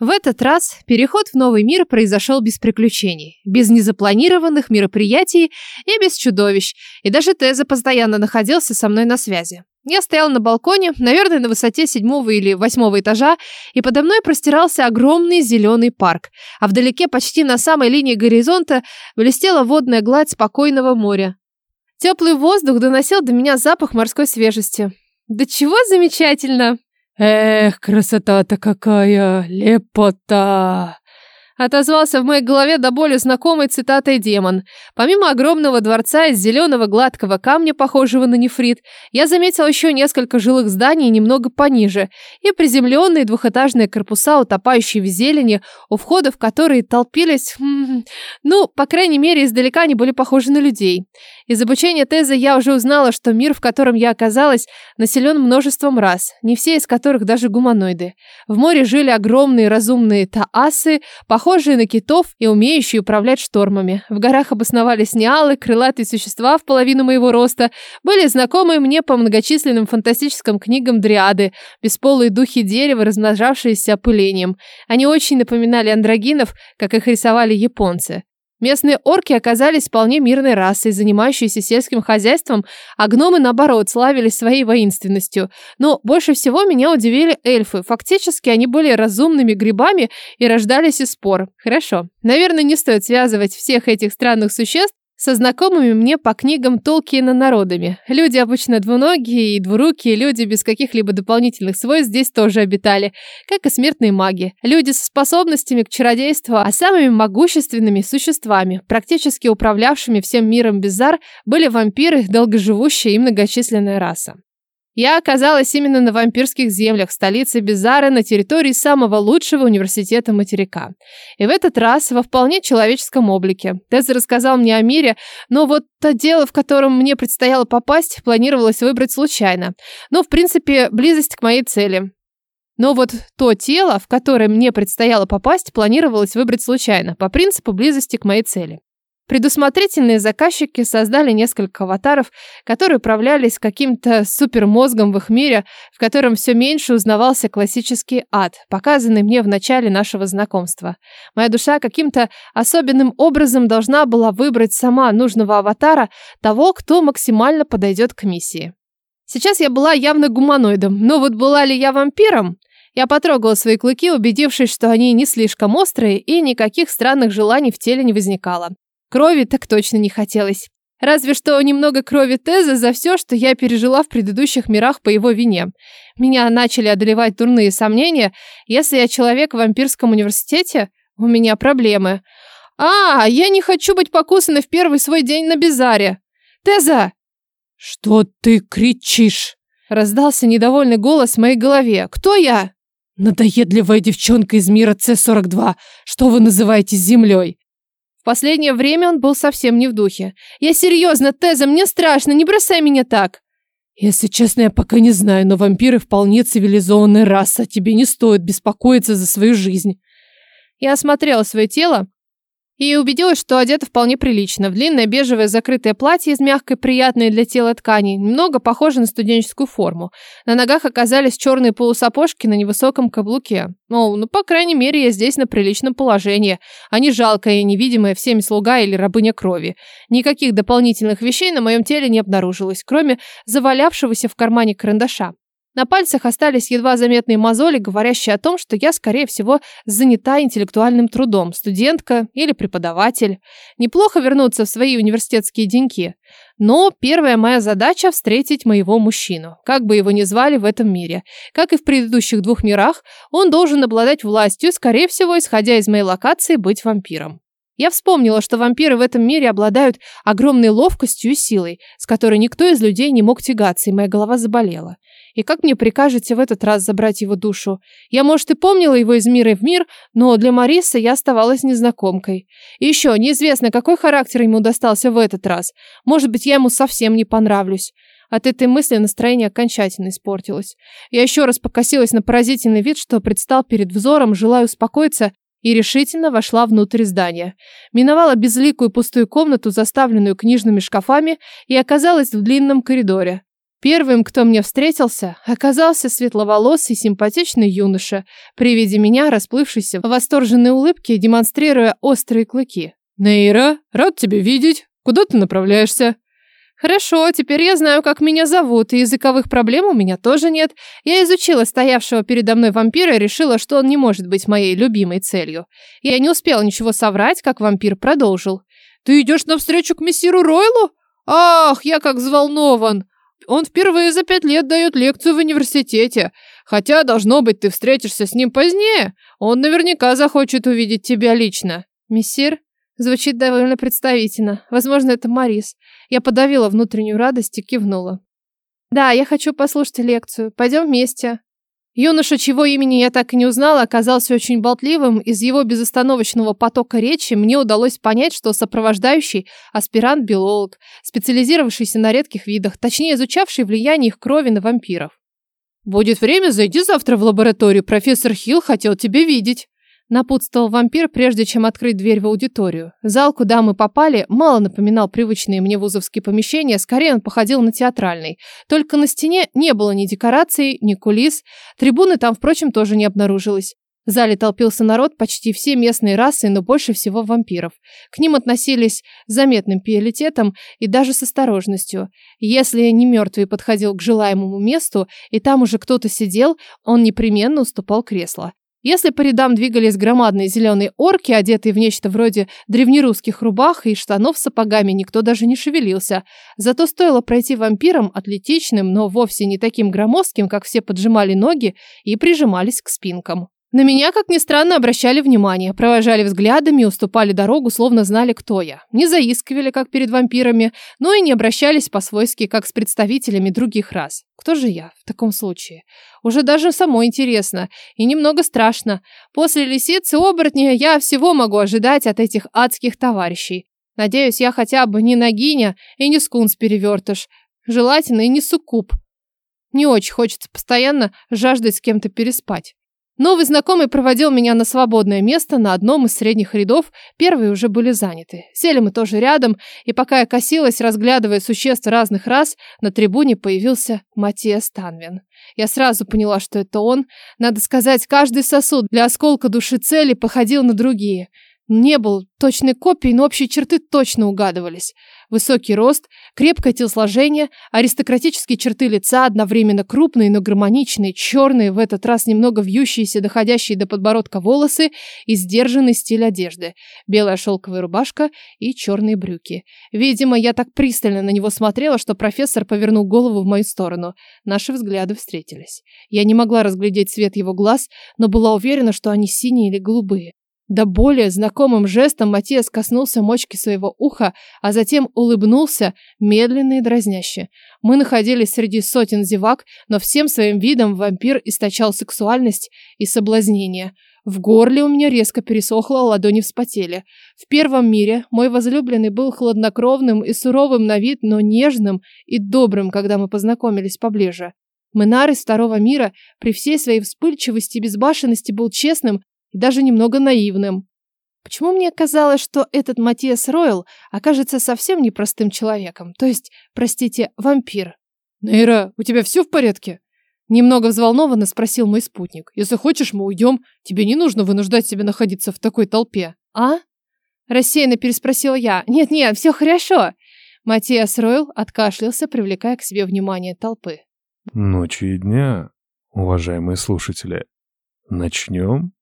В этот раз переход в новый мир произошел без приключений, без незапланированных мероприятий и без чудовищ, и даже Теза постоянно находился со мной на связи. Я стоял на балконе, наверное, на высоте седьмого или восьмого этажа, и подо мной простирался огромный зеленый парк, а вдалеке, почти на самой линии горизонта, блестела водная гладь спокойного моря. Теплый воздух доносил до меня запах морской свежести. Да чего замечательно! Эх, красота-то какая, лепота! Отозвался в моей голове до боли знакомой цитатой демон. Помимо огромного дворца из зеленого гладкого камня, похожего на нефрит, я заметил еще несколько жилых зданий немного пониже и приземленные двухэтажные корпуса, утопающие в зелени, у входа в которые толпились... ну, по крайней мере, издалека они были похожи на людей. Из обучения Теза я уже узнала, что мир, в котором я оказалась, населен множеством рас, не все из которых даже гуманоиды. В море жили огромные разумные таасы, похожие на китов и умеющие управлять штормами. В горах обосновались неалы, крылатые существа в половину моего роста, были знакомые мне по многочисленным фантастическим книгам дриады, бесполые духи дерева, размножавшиеся опылением. Они очень напоминали андрогинов, как их рисовали японцы. Местные орки оказались вполне мирной расой, занимающейся сельским хозяйством, а гномы, наоборот, славились своей воинственностью. Но больше всего меня удивили эльфы. Фактически они были разумными грибами и рождались из спор. Хорошо. Наверное, не стоит связывать всех этих странных существ со знакомыми мне по книгам Толкиена народами. Люди обычно двуногие и двурукие, люди без каких-либо дополнительных свойств здесь тоже обитали, как и смертные маги. Люди со способностями к чародейству, а самыми могущественными существами, практически управлявшими всем миром Bizarre, были вампиры, долгоживущая и многочисленная раса. Я оказалась именно на вампирских землях, столице Бизары, на территории самого лучшего университета материка. И в этот раз во вполне человеческом облике. Тез рассказал мне о мире, но вот то дело, в котором мне предстояло попасть, планировалось выбрать случайно. Ну, в принципе, близость к моей цели. Но вот то тело, в которое мне предстояло попасть, планировалось выбрать случайно, по принципу близости к моей цели. Предусмотрительные заказчики создали несколько аватаров, которые управлялись каким-то супермозгом в их мире, в котором все меньше узнавался классический ад, показанный мне в начале нашего знакомства. Моя душа каким-то особенным образом должна была выбрать сама нужного аватара, того, кто максимально подойдет к миссии. Сейчас я была явно гуманоидом, но вот была ли я вампиром? Я потрогала свои клыки, убедившись, что они не слишком острые и никаких странных желаний в теле не возникало. Крови так точно не хотелось. Разве что немного крови Теза за все, что я пережила в предыдущих мирах по его вине. Меня начали одолевать дурные сомнения. Если я человек в вампирском университете, у меня проблемы. А, я не хочу быть покусанной в первый свой день на бизаре. Теза! Что ты кричишь? Раздался недовольный голос в моей голове. Кто я? Надоедливая девчонка из мира С-42. Что вы называете землей? Последнее время он был совсем не в духе. «Я серьезно, Теза, мне страшно, не бросай меня так!» «Если честно, я пока не знаю, но вампиры вполне цивилизованная раса, тебе не стоит беспокоиться за свою жизнь». Я осмотрела свое тело, и убедилась, что одета вполне прилично. В длинное бежевое закрытое платье из мягкой, приятной для тела ткани, немного похоже на студенческую форму. На ногах оказались черные полусапожки на невысоком каблуке. Ну, ну, по крайней мере, я здесь на приличном положении, а не жалкая и невидимая всеми слуга или рабыня крови. Никаких дополнительных вещей на моем теле не обнаружилось, кроме завалявшегося в кармане карандаша. На пальцах остались едва заметные мозоли, говорящие о том, что я, скорее всего, занята интеллектуальным трудом, студентка или преподаватель. Неплохо вернуться в свои университетские деньки. Но первая моя задача – встретить моего мужчину, как бы его ни звали в этом мире. Как и в предыдущих двух мирах, он должен обладать властью, скорее всего, исходя из моей локации, быть вампиром. Я вспомнила, что вампиры в этом мире обладают огромной ловкостью и силой, с которой никто из людей не мог тягаться, и моя голова заболела. И как мне прикажете в этот раз забрать его душу? Я, может, и помнила его из мира в мир, но для Марисы я оставалась незнакомкой. И еще неизвестно, какой характер ему достался в этот раз. Может быть, я ему совсем не понравлюсь. От этой мысли настроение окончательно испортилось. Я еще раз покосилась на поразительный вид, что предстал перед взором, желая успокоиться и решительно вошла внутрь здания. Миновала безликую пустую комнату, заставленную книжными шкафами, и оказалась в длинном коридоре. Первым, кто мне встретился, оказался светловолосый симпатичный юноша, при виде меня расплывшийся в восторженной улыбке, демонстрируя острые клыки. «Нейра, рад тебя видеть. Куда ты направляешься?» Хорошо, теперь я знаю, как меня зовут, и языковых проблем у меня тоже нет. Я изучила стоявшего передо мной вампира и решила, что он не может быть моей любимой целью. Я не успела ничего соврать, как вампир продолжил. «Ты идешь навстречу к мессиру Ройлу? Ах, я как взволнован! Он впервые за пять лет дает лекцию в университете. Хотя, должно быть, ты встретишься с ним позднее. Он наверняка захочет увидеть тебя лично». «Мессир?» Звучит довольно представительно. Возможно, это Марис. Я подавила внутреннюю радость и кивнула. Да, я хочу послушать лекцию. Пойдем вместе. Юноша, чего имени я так и не узнала, оказался очень болтливым. Из его безостановочного потока речи мне удалось понять, что сопровождающий аспирант-биолог, специализировавшийся на редких видах, точнее изучавший влияние их крови на вампиров. «Будет время, зайди завтра в лабораторию. Профессор Хилл хотел тебя видеть». Напутствовал вампир, прежде чем открыть дверь в аудиторию. Зал, куда мы попали, мало напоминал привычные мне вузовские помещения, скорее он походил на театральный. Только на стене не было ни декораций, ни кулис. Трибуны там, впрочем, тоже не обнаружилось. В зале толпился народ, почти все местные расы, но больше всего вампиров. К ним относились с заметным пиететом и даже с осторожностью. Если не мертвый подходил к желаемому месту, и там уже кто-то сидел, он непременно уступал кресло. Если по рядам двигались громадные зеленые орки, одетые в нечто вроде древнерусских рубах и штанов с сапогами, никто даже не шевелился. Зато стоило пройти вампирам, атлетичным, но вовсе не таким громоздким, как все поджимали ноги и прижимались к спинкам. На меня, как ни странно, обращали внимание, провожали взглядами и уступали дорогу, словно знали, кто я. Не заискивали, как перед вампирами, но и не обращались по-свойски, как с представителями других рас. Кто же я в таком случае? Уже даже самой интересно и немного страшно. После лисицы оборотня я всего могу ожидать от этих адских товарищей. Надеюсь, я хотя бы не нагиня и не скунс-перевертыш. Желательно и не суккуб. Не очень хочется постоянно жаждать с кем-то переспать. Новый знакомый проводил меня на свободное место на одном из средних рядов, первые уже были заняты. Сели мы тоже рядом, и пока я косилась, разглядывая существ разных рас, на трибуне появился Матиас Танвин. Я сразу поняла, что это он. Надо сказать, каждый сосуд для осколка души цели походил на другие – не был точной копией, но общие черты точно угадывались. Высокий рост, крепкое телосложение, аристократические черты лица, одновременно крупные, но гармоничные, черные, в этот раз немного вьющиеся, доходящие до подбородка волосы и сдержанный стиль одежды. Белая шелковая рубашка и черные брюки. Видимо, я так пристально на него смотрела, что профессор повернул голову в мою сторону. Наши взгляды встретились. Я не могла разглядеть цвет его глаз, но была уверена, что они синие или голубые. Да более знакомым жестом Матиас коснулся мочки своего уха, а затем улыбнулся медленно и дразняще. Мы находились среди сотен зевак, но всем своим видом вампир источал сексуальность и соблазнение. В горле у меня резко пересохло, ладони вспотели. В первом мире мой возлюбленный был хладнокровным и суровым на вид, но нежным и добрым, когда мы познакомились поближе. Менар из второго мира при всей своей вспыльчивости и безбашенности был честным и даже немного наивным. Почему мне казалось, что этот Матиас Ройл окажется совсем непростым человеком, то есть, простите, вампир? Нейра, у тебя все в порядке? Немного взволнованно спросил мой спутник. Если хочешь, мы уйдем. Тебе не нужно вынуждать себя находиться в такой толпе. А? Рассеянно переспросила я. Нет-нет, все хорошо. Матиас Ройл откашлялся, привлекая к себе внимание толпы. Ночи и дня, уважаемые слушатели. Начнем?